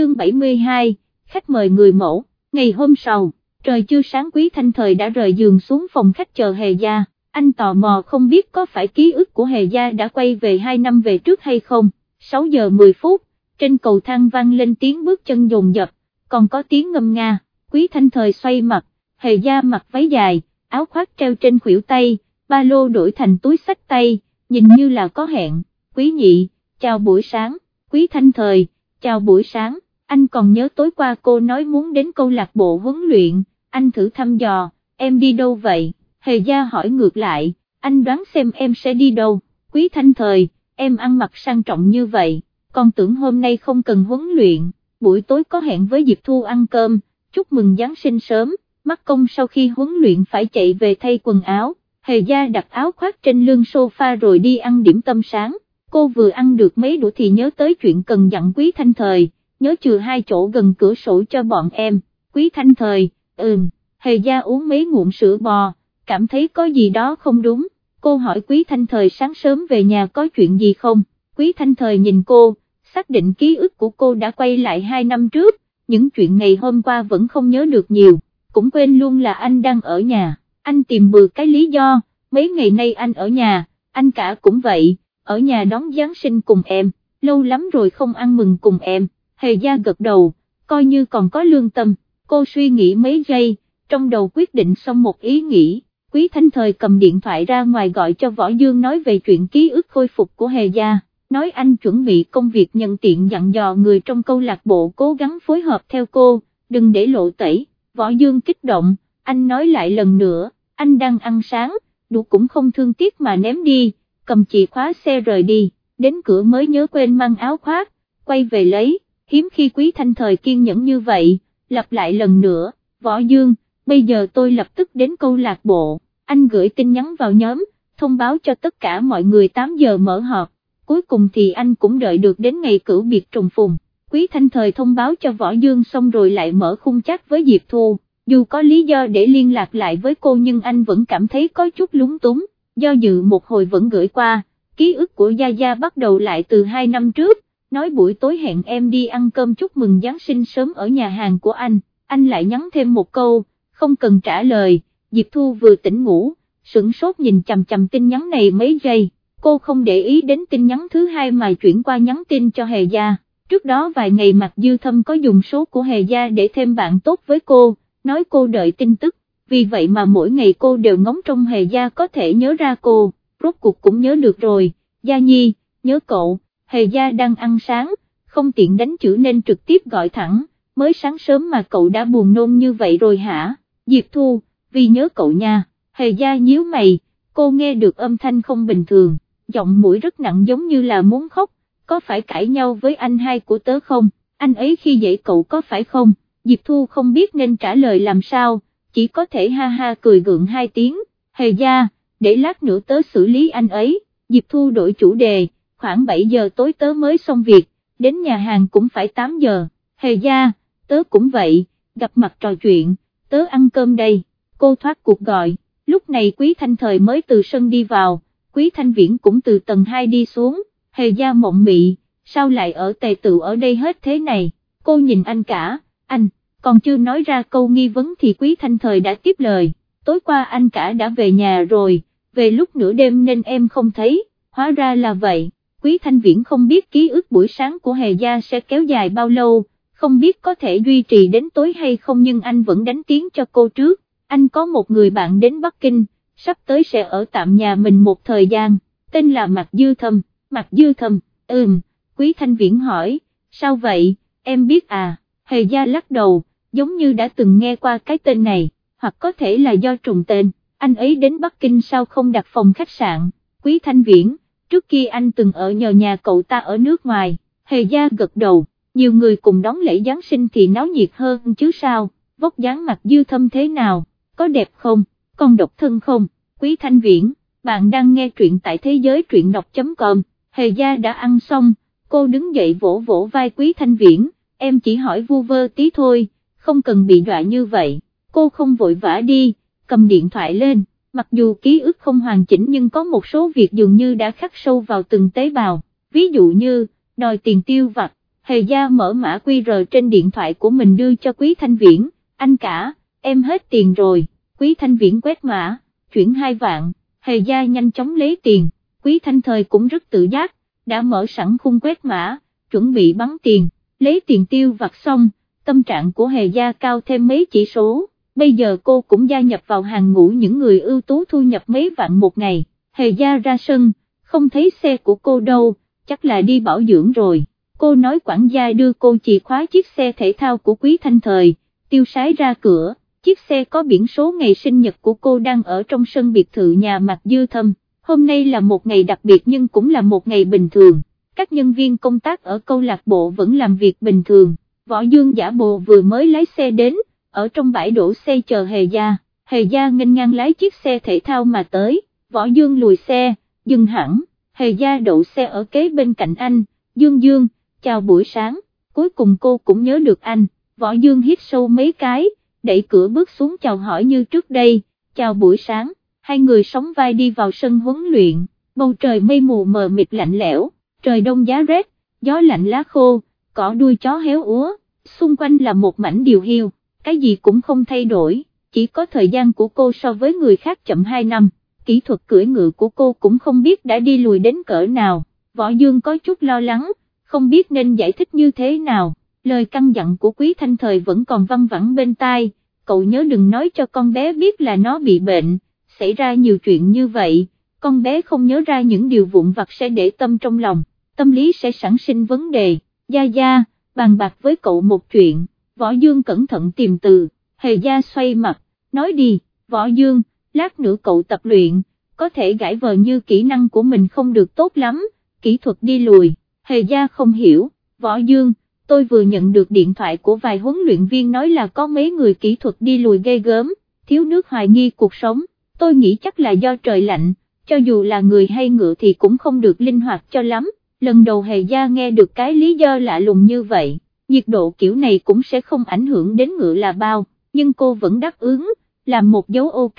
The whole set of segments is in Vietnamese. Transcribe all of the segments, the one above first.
chương 72, khách mời người mẫu, ngày hôm sau, trời chưa sáng quý thanh thời đã rời giường xuống phòng khách chờ hề gia, anh tò mò không biết có phải ký ức của hề gia đã quay về 2 năm về trước hay không, 6 giờ 10 phút, trên cầu thang vang lên tiếng bước chân dồn dập, còn có tiếng ngâm nga, quý thanh thời xoay mặt, hề gia mặc váy dài, áo khoác treo trên khuỷu tay, ba lô đổi thành túi sách tay, nhìn như là có hẹn, quý nhị, chào buổi sáng, quý thanh thời, chào buổi sáng, anh còn nhớ tối qua cô nói muốn đến câu lạc bộ huấn luyện, anh thử thăm dò, em đi đâu vậy, hề gia hỏi ngược lại, anh đoán xem em sẽ đi đâu, quý thanh thời, em ăn mặc sang trọng như vậy, còn tưởng hôm nay không cần huấn luyện, buổi tối có hẹn với Diệp Thu ăn cơm, chúc mừng Giáng sinh sớm, mắt công sau khi huấn luyện phải chạy về thay quần áo, hề gia đặt áo khoác trên lưng sofa rồi đi ăn điểm tâm sáng, cô vừa ăn được mấy đũa thì nhớ tới chuyện cần dặn quý thanh thời, nhớ trừ hai chỗ gần cửa sổ cho bọn em, quý thanh thời, ừm, hề gia uống mấy ngụm sữa bò, cảm thấy có gì đó không đúng, cô hỏi quý thanh thời sáng sớm về nhà có chuyện gì không, quý thanh thời nhìn cô, xác định ký ức của cô đã quay lại hai năm trước, những chuyện ngày hôm qua vẫn không nhớ được nhiều, cũng quên luôn là anh đang ở nhà, anh tìm bừa cái lý do, mấy ngày nay anh ở nhà, anh cả cũng vậy, ở nhà đón Giáng sinh cùng em, lâu lắm rồi không ăn mừng cùng em, hề gia gật đầu, coi như còn có lương tâm, cô suy nghĩ mấy giây, trong đầu quyết định xong một ý nghĩ, quý thanh thời cầm điện thoại ra ngoài gọi cho Võ Dương nói về chuyện ký ức khôi phục của hề gia nói anh chuẩn bị công việc nhận tiện dặn dò người trong câu lạc bộ cố gắng phối hợp theo cô, đừng để lộ tẩy, võ dương kích động, anh nói lại lần nữa, anh đang ăn sáng, đủ cũng không thương tiếc mà ném đi, cầm chìa khóa xe rời đi, đến cửa mới nhớ quên mang áo khoác, quay về lấy, hiếm khi quý thanh thời kiên nhẫn như vậy, lặp lại lần nữa, võ dương, bây giờ tôi lập tức đến câu lạc bộ, anh gửi tin nhắn vào nhóm, thông báo cho tất cả mọi người 8 giờ mở họp cuối cùng thì anh cũng đợi được đến ngày cửu biệt trùng phùng, Quý Thanh Thời thông báo cho Võ Dương xong rồi lại mở khung chat với Diệp Thu, dù có lý do để liên lạc lại với cô nhưng anh vẫn cảm thấy có chút lúng túng, do dự một hồi vẫn gửi qua, ký ức của Gia Gia bắt đầu lại từ hai năm trước, nói buổi tối hẹn em đi ăn cơm chúc mừng Giáng sinh sớm ở nhà hàng của anh, anh lại nhắn thêm một câu, không cần trả lời, Diệp Thu vừa tỉnh ngủ, sửng sốt nhìn chầm chầm tin nhắn này mấy giây. Cô không để ý đến tin nhắn thứ hai mà chuyển qua nhắn tin cho Hề Gia, trước đó vài ngày Mạc Dư Thâm có dùng số của Hề Gia để thêm bạn tốt với cô, nói cô đợi tin tức, vì vậy mà mỗi ngày cô đều ngóng trong Hề Gia có thể nhớ ra cô, rốt cuộc cũng nhớ được rồi, Gia Nhi, nhớ cậu, Hề Gia đang ăn sáng, không tiện đánh chữ nên trực tiếp gọi thẳng, mới sáng sớm mà cậu đã buồn nôn như vậy rồi hả, Diệp Thu, vì nhớ cậu nha, Hề Gia nhíu mày, cô nghe được âm thanh không bình thường giọng mũi rất nặng giống như là muốn khóc, có phải cãi nhau với anh hai của tớ không, anh ấy khi dễ cậu có phải không, Diệp Thu không biết nên trả lời làm sao, chỉ có thể ha ha cười gượng hai tiếng, hề gia, để lát nữa tớ xử lý anh ấy, Diệp Thu đổi chủ đề, khoảng 7 giờ tối tớ mới xong việc, đến nhà hàng cũng phải 8 giờ, hề gia, tớ cũng vậy, gặp mặt trò chuyện, tớ ăn cơm đây, cô thoát cuộc gọi, lúc này Quý Thanh Thời mới từ sân đi vào Quý Thanh Viễn cũng từ tầng 2 đi xuống, hề gia mộng mị, sao lại ở tề tự ở đây hết thế này, cô nhìn anh cả, anh, còn chưa nói ra câu nghi vấn thì Quý Thanh Thời đã tiếp lời, tối qua anh cả đã về nhà rồi, về lúc nửa đêm nên em không thấy, hóa ra là vậy, Quý Thanh Viễn không biết ký ức buổi sáng của hề gia sẽ kéo dài bao lâu, không biết có thể duy trì đến tối hay không nhưng anh vẫn đánh tiếng cho cô trước, anh có một người bạn đến Bắc Kinh, sắp tới sẽ ở tạm nhà mình một thời gian, tên là Mạc Dư Thâm, Mạc Dư Thâm, ừm, Quý Thanh Viễn hỏi, sao vậy, em biết à, Hề Gia lắc đầu, giống như đã từng nghe qua cái tên này, hoặc có thể là do trùng tên, anh ấy đến Bắc Kinh sao không đặt phòng khách sạn, Quý Thanh Viễn, trước kia anh từng ở nhờ nhà cậu ta ở nước ngoài, Hề Gia gật đầu, nhiều người cùng đón lễ Giáng sinh thì náo nhiệt hơn chứ sao, vóc dáng mặt dư thâm thế nào, có đẹp không? con độc thân không, quý thanh viễn, bạn đang nghe truyện tại thế giới truyện đọc.com, hề gia đã ăn xong, cô đứng dậy vỗ vỗ vai quý thanh viễn, em chỉ hỏi vu vơ tí thôi, không cần bị dọa như vậy, cô không vội vã đi, cầm điện thoại lên, mặc dù ký ức không hoàn chỉnh nhưng có một số việc dường như đã khắc sâu vào từng tế bào, ví dụ như, đòi tiền tiêu vặt, Hề gia mở mã QR trên điện thoại của mình đưa cho Quý Thanh Viễn, anh cả, em hết tiền rồi, Quý Thanh Viễn quét mã, chuyển 2 vạn, Hề gia nhanh chóng lấy tiền, Quý Thanh Thời cũng rất tự giác, đã mở sẵn khung quét mã, chuẩn bị bắn tiền, lấy tiền tiêu vặt xong, tâm trạng của Hề gia cao thêm mấy chỉ số, bây giờ cô cũng gia nhập vào hàng ngũ những người ưu tú thu nhập mấy vạn một ngày, Hề gia ra sân, không thấy xe của cô đâu, chắc là đi bảo dưỡng rồi, cô nói quản gia đưa cô chìa khóa chiếc xe thể thao của Quý Thanh Thời, tiêu sái ra cửa, chiếc xe có biển số ngày sinh nhật của cô đang ở trong sân biệt thự nhà Mạc Dư Thâm, hôm nay là một ngày đặc biệt nhưng cũng là một ngày bình thường, các nhân viên công tác ở câu lạc bộ vẫn làm việc bình thường, Võ Dương giả bộ vừa mới lái xe đến, ở trong bãi đổ xe chờ Hề Gia, Hề Gia nghênh ngang lái chiếc xe thể thao mà tới, Võ Dương lùi xe, dừng hẳn, Hề Gia đậu xe ở kế bên cạnh anh, Dương Dương, chào buổi sáng, cuối cùng cô cũng nhớ được anh, Võ Dương hít sâu mấy cái, đẩy cửa bước xuống chào hỏi như trước đây, chào buổi sáng, hai người sóng vai đi vào sân huấn luyện, bầu trời mây mù mờ mịt lạnh lẽo, trời đông giá rét, gió lạnh lá khô, cỏ đuôi chó héo úa, xung quanh là một mảnh điều hiu, cái gì cũng không thay đổi, chỉ có thời gian của cô so với người khác chậm 2 năm, kỹ thuật cưỡi ngựa của cô cũng không biết đã đi lùi đến cỡ nào, võ dương có chút lo lắng, không biết nên giải thích như thế nào, lời căn dặn của quý thanh thời vẫn còn văng vẳng bên tai, cậu nhớ đừng nói cho con bé biết là nó bị bệnh, xảy ra nhiều chuyện như vậy, con bé không nhớ ra những điều vụn vặt sẽ để tâm trong lòng, tâm lý sẽ sản sinh vấn đề, gia gia, bàn bạc với cậu một chuyện, võ dương cẩn thận tìm từ, hề gia xoay mặt, nói đi, võ dương, lát nữa cậu tập luyện, có thể gãi vờ như kỹ năng của mình không được tốt lắm, kỹ thuật đi lùi, hề gia không hiểu, võ dương, tôi vừa nhận được điện thoại của vài huấn luyện viên nói là có mấy người kỹ thuật đi lùi gây gớm, thiếu nước hoài nghi cuộc sống, tôi nghĩ chắc là do trời lạnh, cho dù là người hay ngựa thì cũng không được linh hoạt cho lắm, lần đầu hề gia nghe được cái lý do lạ lùng như vậy, nhiệt độ kiểu này cũng sẽ không ảnh hưởng đến ngựa là bao, nhưng cô vẫn đáp ứng, làm một dấu ok,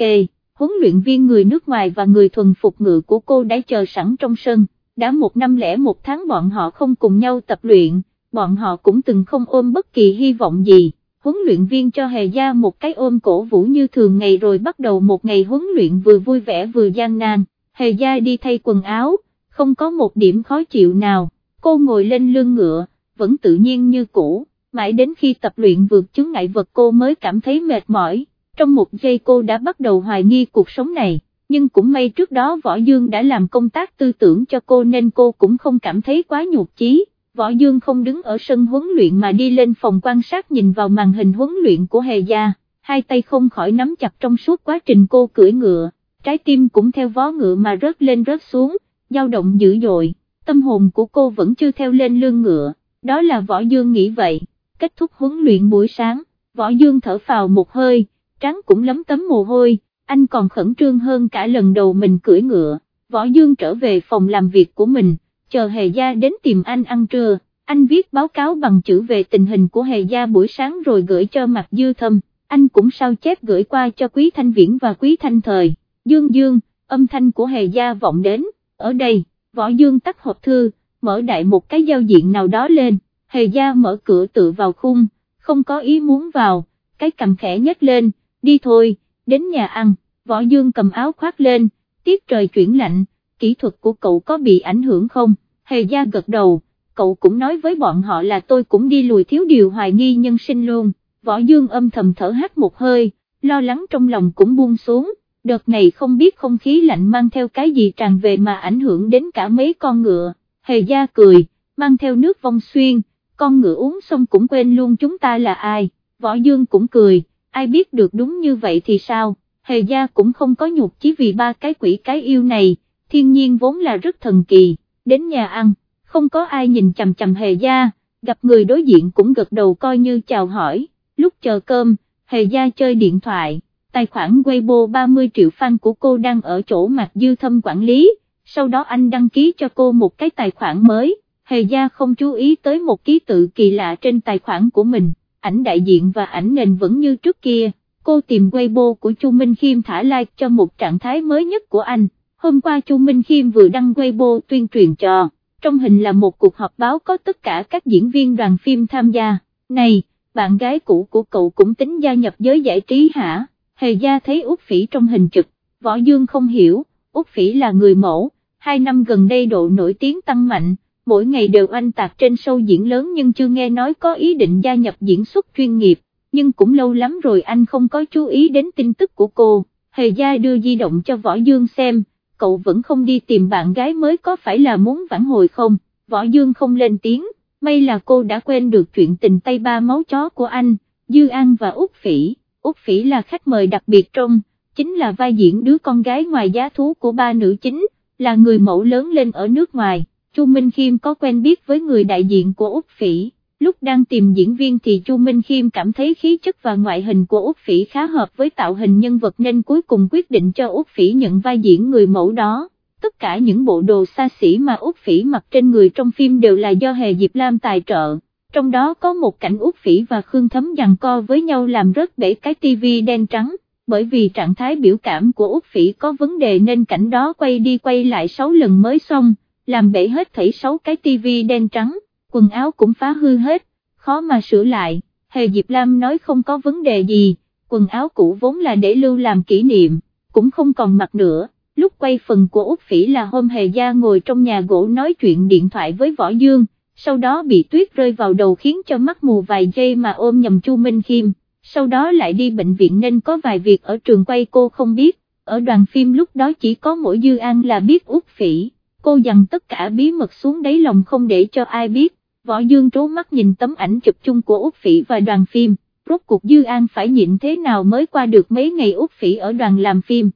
huấn luyện viên người nước ngoài và người thuần phục ngựa của cô đã chờ sẵn trong sân, đã một năm lẻ một tháng bọn họ không cùng nhau tập luyện, bọn họ cũng từng không ôm bất kỳ hy vọng gì. Huấn luyện viên cho Hề Gia một cái ôm cổ vũ như thường ngày rồi bắt đầu một ngày huấn luyện vừa vui vẻ vừa gian nan, Hề Gia đi thay quần áo, không có một điểm khó chịu nào, cô ngồi lên lưng ngựa, vẫn tự nhiên như cũ, mãi đến khi tập luyện vượt chứng ngại vật cô mới cảm thấy mệt mỏi, trong một giây cô đã bắt đầu hoài nghi cuộc sống này, nhưng cũng may trước đó Võ Dương đã làm công tác tư tưởng cho cô nên cô cũng không cảm thấy quá nhục chí. Võ Dương không đứng ở sân huấn luyện mà đi lên phòng quan sát nhìn vào màn hình huấn luyện của Hề Gia, hai tay không khỏi nắm chặt trong suốt quá trình cô cưỡi ngựa, trái tim cũng theo vó ngựa mà rớt lên rớt xuống, dao động dữ dội, tâm hồn của cô vẫn chưa theo lên lưng ngựa, đó là Võ Dương nghĩ vậy, kết thúc huấn luyện buổi sáng, Võ Dương thở phào một hơi, trắng cũng lấm tấm mồ hôi, anh còn khẩn trương hơn cả lần đầu mình cưỡi ngựa, Võ Dương trở về phòng làm việc của mình chờ Hề Gia đến tìm anh ăn trưa, anh viết báo cáo bằng chữ về tình hình của Hề Gia buổi sáng rồi gửi cho Mạc Dư Thâm, anh cũng sao chép gửi qua cho Quý Thanh Viễn và Quý Thanh Thời, Dương Dương, âm thanh của Hề Gia vọng đến, ở đây, Võ Dương tắt hộp thư, mở đại một cái giao diện nào đó lên, Hề Gia mở cửa tự vào khung, không có ý muốn vào, cái cầm khẽ nhếch lên, đi thôi, đến nhà ăn, Võ Dương cầm áo khoác lên, tiết trời chuyển lạnh, kỹ thuật của cậu có bị ảnh hưởng không, hề gia gật đầu, cậu cũng nói với bọn họ là tôi cũng đi lùi thiếu điều hoài nghi nhân sinh luôn, võ dương âm thầm thở hát một hơi, lo lắng trong lòng cũng buông xuống, đợt này không biết không khí lạnh mang theo cái gì tràn về mà ảnh hưởng đến cả mấy con ngựa, hề gia cười, mang theo nước vong xuyên, con ngựa uống xong cũng quên luôn chúng ta là ai, võ dương cũng cười, ai biết được đúng như vậy thì sao, hề gia cũng không có nhục chỉ vì ba cái quỷ cái yêu này, thiên nhiên vốn là rất thần kỳ, đến nhà ăn, không có ai nhìn chầm chầm hề gia, gặp người đối diện cũng gật đầu coi như chào hỏi, lúc chờ cơm, hề gia chơi điện thoại, tài khoản Weibo 30 triệu fan của cô đang ở chỗ Mạc dư thâm quản lý, sau đó anh đăng ký cho cô một cái tài khoản mới, hề gia không chú ý tới một ký tự kỳ lạ trên tài khoản của mình, ảnh đại diện và ảnh nền vẫn như trước kia, cô tìm Weibo của Chu Minh Khiêm thả like cho một trạng thái mới nhất của anh. Hôm qua Chu Minh Khiêm vừa đăng Weibo tuyên truyền cho, trong hình là một cuộc họp báo có tất cả các diễn viên đoàn phim tham gia, này, bạn gái cũ của cậu cũng tính gia nhập giới giải trí hả, hề gia thấy út Phỉ trong hình trực, Võ Dương không hiểu, út Phỉ là người mẫu, hai năm gần đây độ nổi tiếng tăng mạnh, mỗi ngày đều anh tạc trên show diễn lớn nhưng chưa nghe nói có ý định gia nhập diễn xuất chuyên nghiệp, nhưng cũng lâu lắm rồi anh không có chú ý đến tin tức của cô, hề gia đưa di động cho Võ Dương xem, cậu vẫn không đi tìm bạn gái mới có phải là muốn vãn hồi không, Võ Dương không lên tiếng, may là cô đã quên được chuyện tình tay ba máu chó của anh, Dư An và Úc Phỉ, Úc Phỉ là khách mời đặc biệt trong, chính là vai diễn đứa con gái ngoài giá thú của ba nữ chính, là người mẫu lớn lên ở nước ngoài, Chu Minh Khiêm có quen biết với người đại diện của Úc Phỉ, lúc đang tìm diễn viên thì Chu Minh Khiêm cảm thấy khí chất và ngoại hình của Úc Phỉ khá hợp với tạo hình nhân vật nên cuối cùng quyết định cho Úc Phỉ nhận vai diễn người mẫu đó. Tất cả những bộ đồ xa xỉ mà Úc Phỉ mặc trên người trong phim đều là do Hề Diệp Lam tài trợ, trong đó có một cảnh Úc Phỉ và Khương Thấm giằng co với nhau làm rớt bể cái tivi đen trắng, bởi vì trạng thái biểu cảm của Úc Phỉ có vấn đề nên cảnh đó quay đi quay lại 6 lần mới xong, làm bể hết thảy 6 cái tivi đen trắng, quần áo cũng phá hư hết, khó mà sửa lại, Hề Diệp Lam nói không có vấn đề gì, quần áo cũ vốn là để lưu làm kỷ niệm, cũng không còn mặc nữa. Lúc quay phần của Úc Phỉ là hôm Hề Gia ngồi trong nhà gỗ nói chuyện điện thoại với Võ Dương, sau đó bị tuyết rơi vào đầu khiến cho mắt mù vài giây mà ôm nhầm Chu Minh Khiêm, sau đó lại đi bệnh viện nên có vài việc ở trường quay cô không biết, ở đoàn phim lúc đó chỉ có mỗi Dư An là biết út Phỉ, cô dằn tất cả bí mật xuống đáy lòng không để cho ai biết, Võ Dương trố mắt nhìn tấm ảnh chụp chung của út Phỉ và đoàn phim, rốt cuộc Dư An phải nhịn thế nào mới qua được mấy ngày út Phỉ ở đoàn làm phim.